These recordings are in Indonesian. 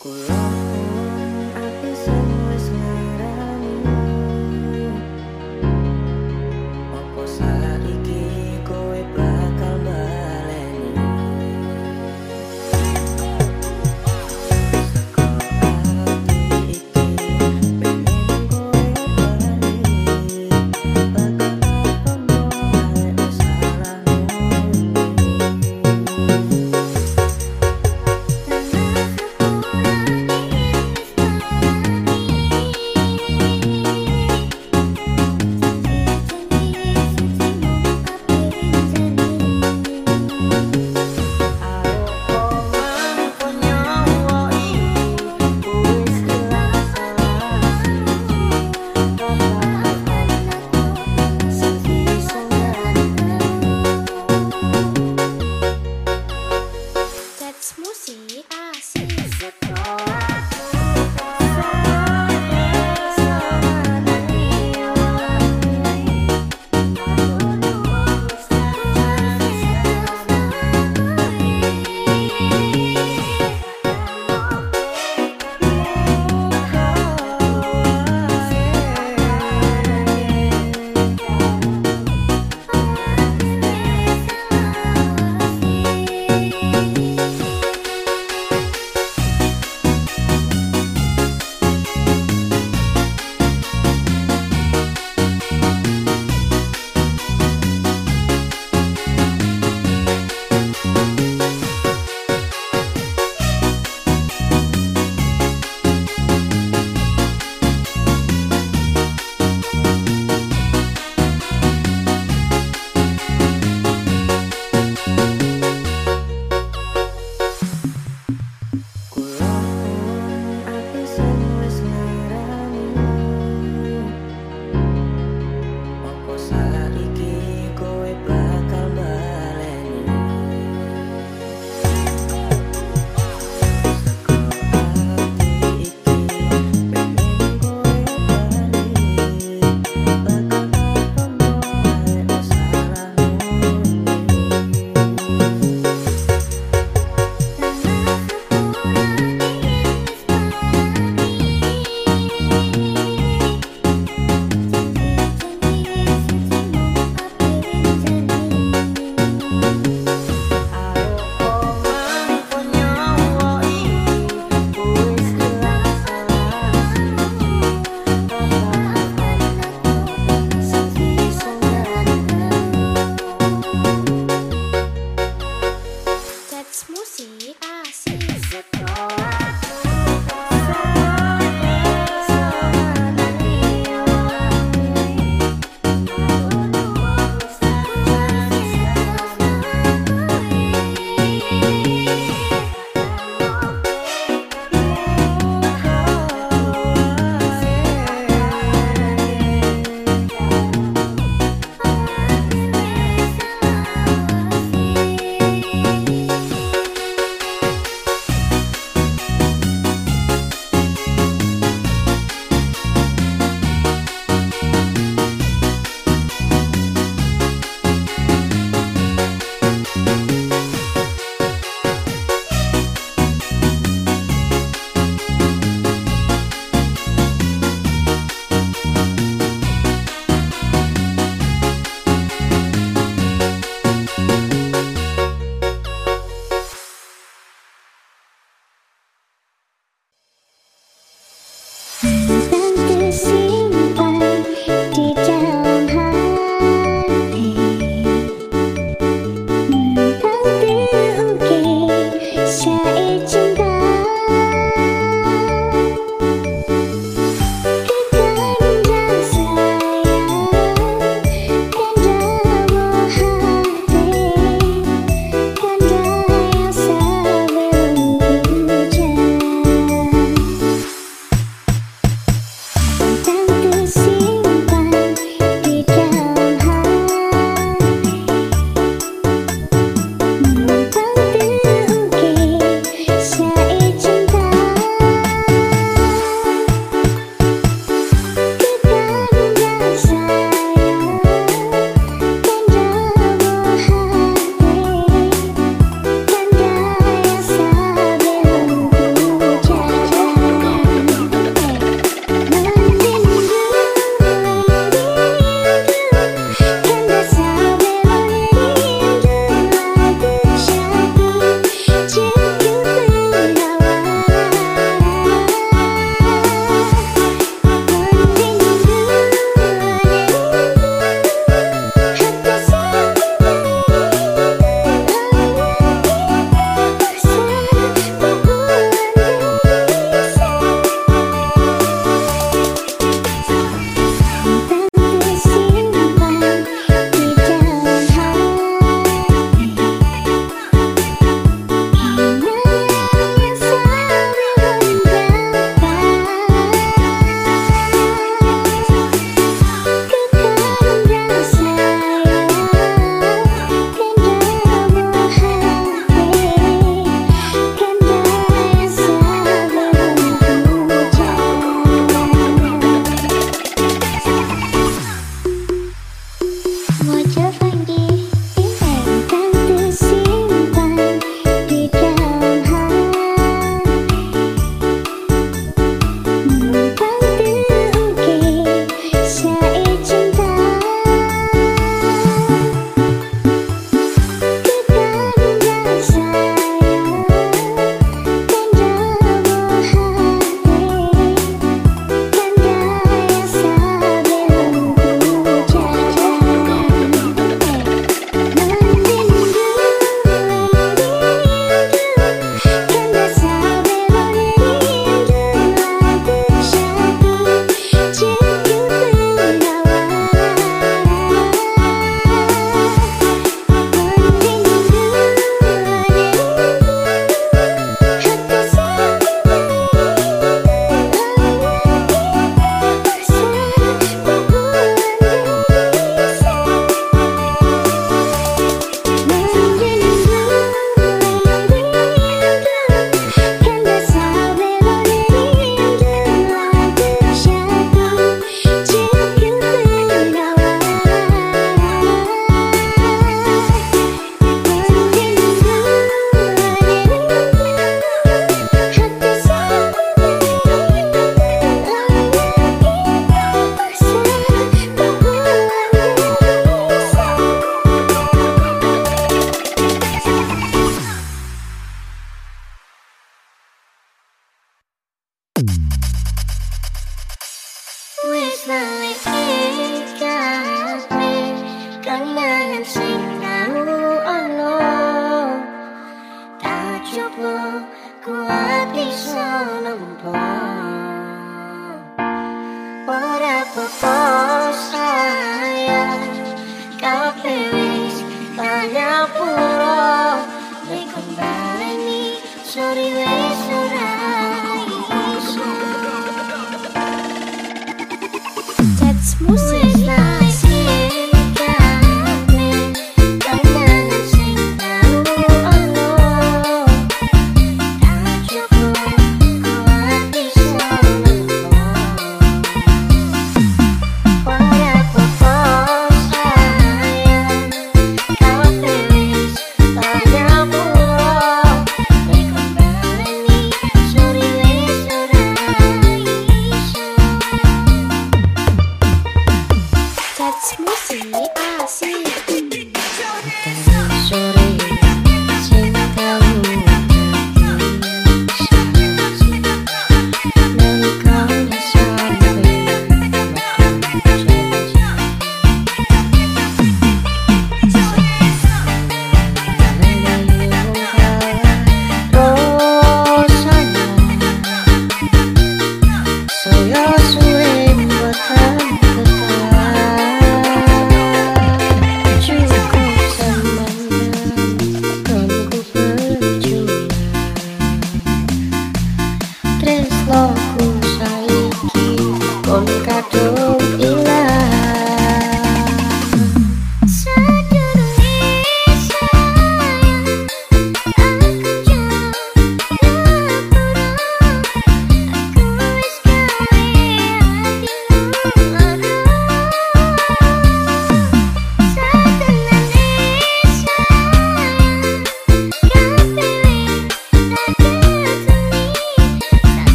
Good.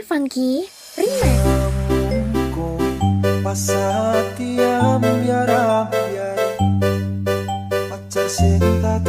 Funky Remix. Pasatiam biara biara Pacar sing tak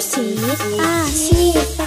ศรีร